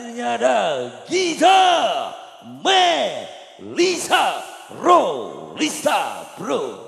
hadirnya ada Gita Melisa Rolista Bro.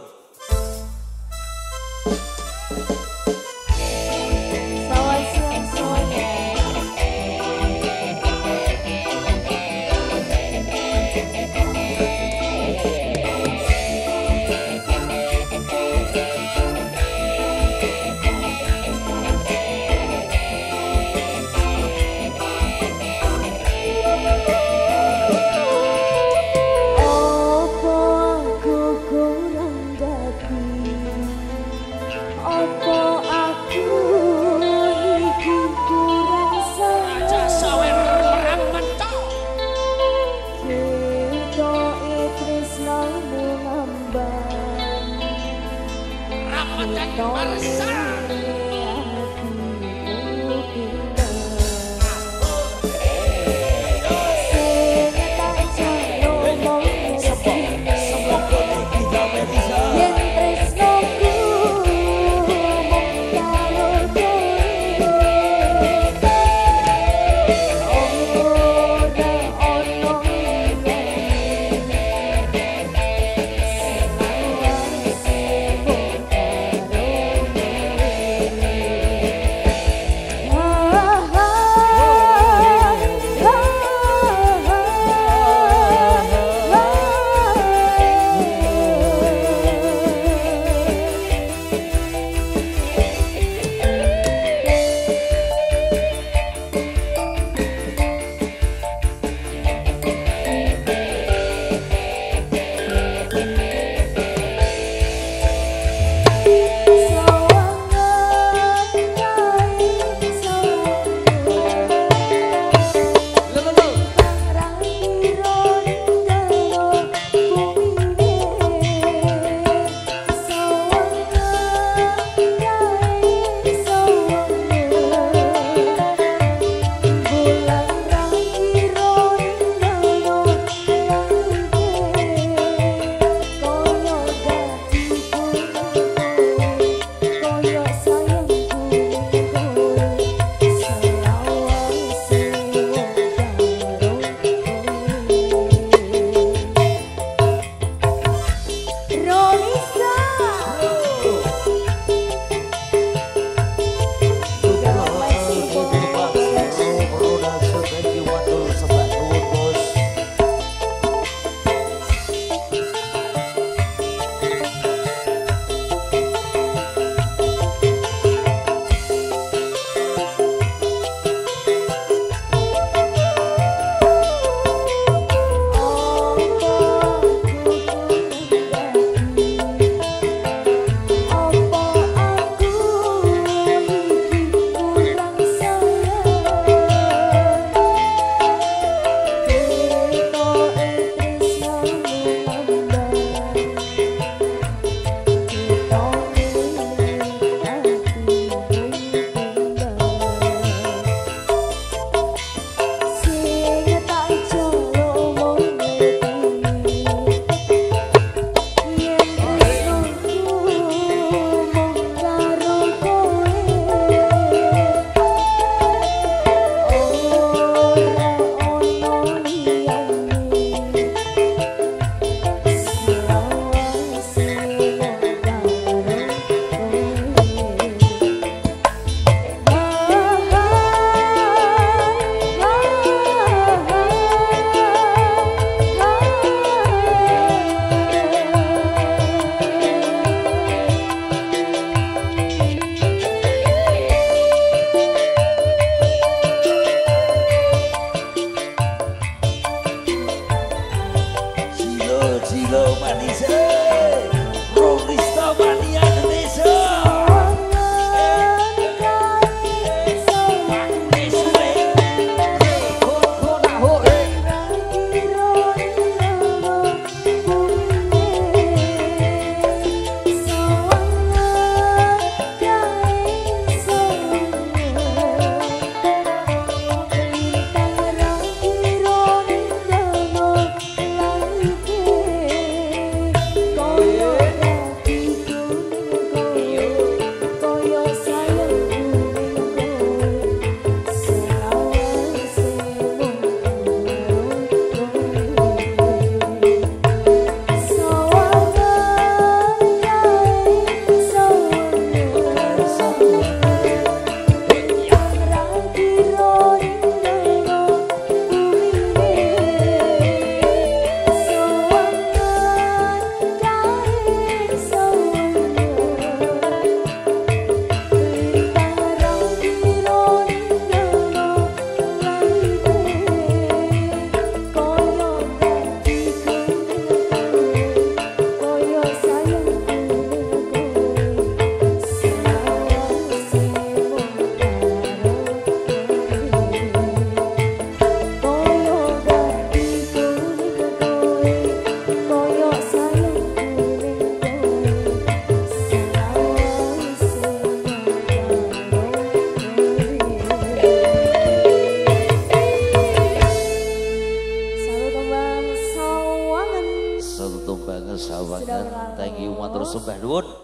Hollywood.